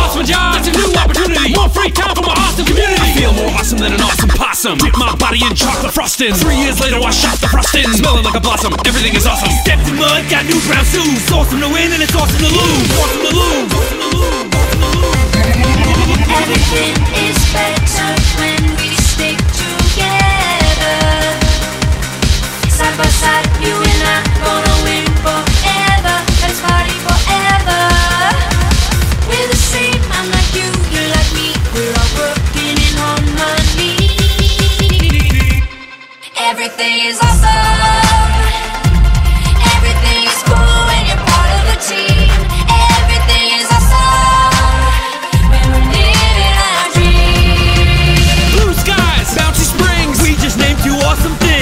lost my job, that's a new opportunity. More free time for my awesome community. I feel more awesome than an awesome possum. Dip my body in chocolate frosting. Three years later, I shot the frosting. Smelling like a blossom, everything is awesome. Stepped in mud, got new brown shoes. Awesome to win and it's awesome to lose. Awesome to lose. Everything is awesome. Everything is cool when you're part of the team. Everything is awesome when we're living our dreams. Blue skies, bouncy springs. We just named two awesome things.